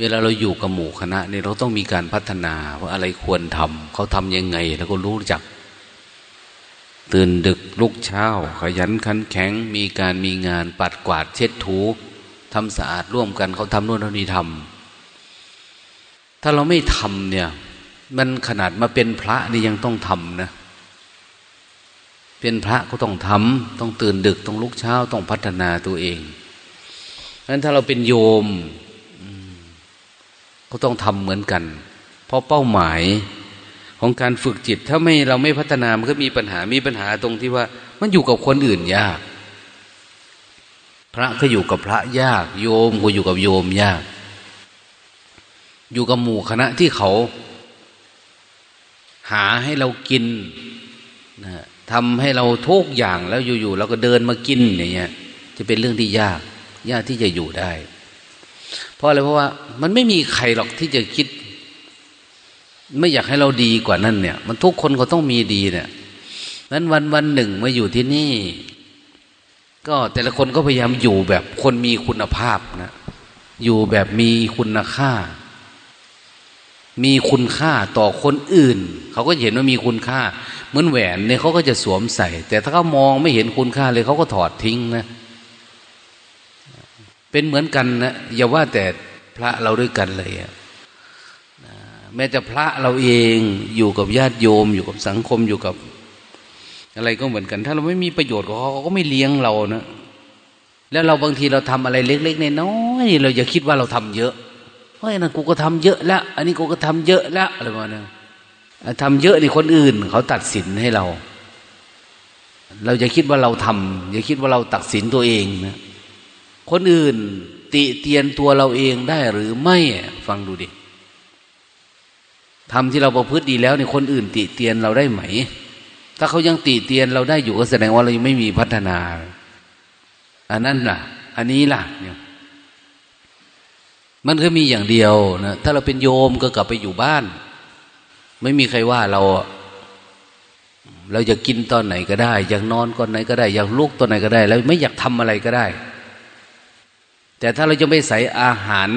เวลาเราอยู่กับหมู่คณะเนี่ยเราต้องมีการพัฒนาว่าอะไรควรทำเขาทำยังไง แล้วก็รู้จัก ตื่นดึกลุกเช้า ขยันขันแข็ง มีการมีงานปัดกวาดเช็ดถูทำสะอาดร่วมกันเขาทำโน่นนี่ทำถ้าเราไม่ทำเนี่ย มันขนาดมาเป็นพระนี่ยังต้องทำนะเป็นพระก็ต้องทำต้องตื่นดึกต้องลุกเช้า ต้องพัฒนาตัวเองนั้นถ้าเราเป็นโยม ก็ต้องทำเหมือนกัน เพราะเป้าหมายของการฝึกจิต ถ้าไม่เราไม่พัฒนามันก็มีปัญหามีปัญหาตรงที่ว่า มันอยู่กับคนอื่นยาก พระก็อยู่กับพระยาก โยมก็อยู่กับโยมยาก อยู่กับหมู่คณะที่เขา หาให้เรากินนะทำให้เราทุกอย่างแล้วอยู่ๆเราก็เดินมากินอย่างเงี้ยจะเป็นเรื่องที่ยาก ยากที่จะอยู่ได้ เพราะอะไรเพราะว่า มันไม่มีใครหรอกที่จะคิด ไม่อยากให้เราดีกว่านั้นเนี่ย มันทุกคนเขาต้องมีดีเนี่ยนั้นวันวันหนึ่งมาอยู่ที่นี่ ก็แต่ละคนก็พยายามอยู่แบบคนมีคุณภาพนะอยู่แบบมีคุณค่า มีคุณค่าต่อคนอื่น เขาก็เห็นว่ามีคุณค่า เหมือนแหวนเนี่ยเขาก็จะสวมใส่ แต่ถ้าเขามองไม่เห็นคุณค่าเลยเขาก็ถอดทิ้งนะ เป็นเหมือนกันนะอย่าว่าแต่พระเราด้วยกันเลยอะแม้แต่พระเราเองอยู่กับญาติโยม อยู่กับสังคมอยู่กับ อะไรก็เหมือนกัน ถ้าเราไม่มีประโยชน์กับเขาเขาก็ไม่เลี้ยงเรานะแล้วเราบางทีเราทำอะไรเล็กๆน้อยๆเราอย่าคิดว่าเราทำเยอะเฮ้ยนั่นกูก็ทำเยอะแล้วอันนี้กูก็ทำเยอะแล้วอะไรประมาณนั้นทำเยอะนี่คนอื่น เขาตัดสินให้เรา เราอย่าคิดว่าเราทำอย่าคิดว่าเราตัดสินตัวเองนะ คนอื่นติเตียนตัวเราเองได้หรือไม่ ฟังดูดิทำที่เราประพฤติดีแล้วเนี่ยคนอื่นติเตียนเราได้ไหม ถ้าเขายังติเตียนเราได้อยู่ก็แสดงว่าเรายังไม่มีพัฒนา อันนั้นล่ะ อันนี้ล่ะเนี่ยมันก็มีอย่างเดียวนะถ้าเราเป็นโยมก็กลับไปอยู่บ้าน ไม่มีใครว่าเรา เราจะกินตอนไหนก็ได้ อยากนอนก่อนไหนก็ได้ อยากลุกตอนไหนก็ได้ แล้วไม่อยากทำอะไรก็ได้ แต่ถ้าเราจะไม่ใส่อาหาร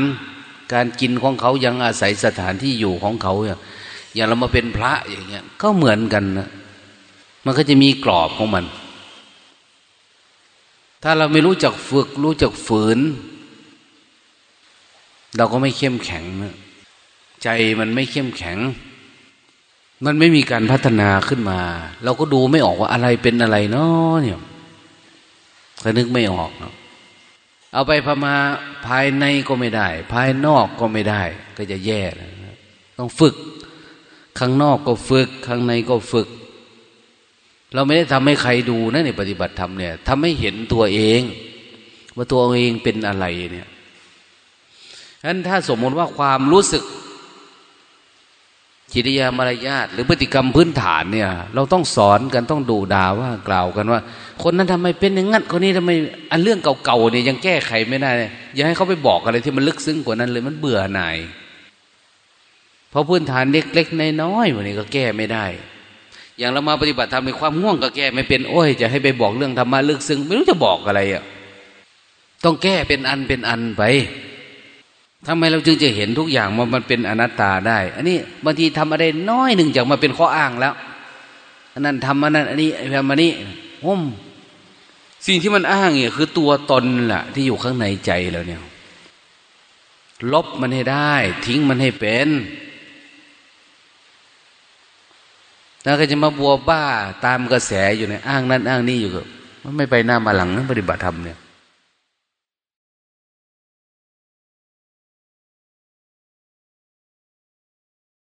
การกินของเขายังอาศัยสถานที่อยู่ของเขาอย่างเรามาเป็นพระอย่างเงี้ย ก็เหมือนกันนะมันก็จะมีกรอบของมัน ถ้าเราไม่รู้จักฝึก รู้จักฝืน เราก็ไม่เข้มแข็งนะใจมันไม่เข้มแข็ง มันไม่มีการพัฒนาขึ้นมา เราก็ดูไม่ออกว่าอะไรเป็นอะไรเนาะเนี่ยก็นึกไม่ออกเนาะ เอาไปพมาภายในก็ไม่ได้ ภายนอกก็ไม่ได้ ก็จะแย่นะต้องฝึก ข้างนอกก็ฝึก ข้างในก็ฝึก เราไม่ได้ทำให้ใครดูนะในปฏิบัติธรรมเนี่ยทำให้เห็นตัวเอง ว่าตัวเองเป็นอะไรเนี่ยฉะนั้นถ้าสมมติว่าความรู้สึก จิตยามารยาทหรือพฤติกรรมพื้นฐานเนี่ย เราต้องสอนกันต้องดูด่าว่ากล่าวกันว่า คนนั้นทำไมเป็นอย่างนั้นคนนี้ทำไมอันเรื่องเก่าๆเนี่ยยังแก้ไขไม่ได้อย่าให้เขาไปบอกอะไรที่มันลึกซึ้งกว่านั้นเลยมันเบื่อหน่ายเพราะพื้นฐานเล็กๆน้อยๆวันนี้ก็แก้ไม่ได้ อย่างเรามาปฏิบัติธรรมในความง่วงก็แก้ไม่เป็นโอ้ยจะให้ไปบอกเรื่องธรรมะลึกซึ้งไม่รู้จะบอกอะไรอะต้องแก้เป็นอันเป็นอันไป ทำไมเราจึงจะเห็นทุกอย่างว่ามันเป็นอนัตตาได้ อันนี้บางทีทำอะไรน้อยหนึ่งจากมาเป็นข้ออ้างแล้วอันนั้นทำอันนั้น อันนี้ทำอันนี้ห่มสิ่งที่มันอ้างเนี่ยคือตัวตนแหละที่อยู่ข้างในใจเราเนี่ย ลบมันให้ได้ ทิ้งมันให้เป็นแล้วก็จะมาบัวบ้าตามกระแสอยู่ในอ้างนั้น อ้างนี้อยู่กับมันไม่ไปหน้ามาหลังปฏิบัติธรรมเนี่ย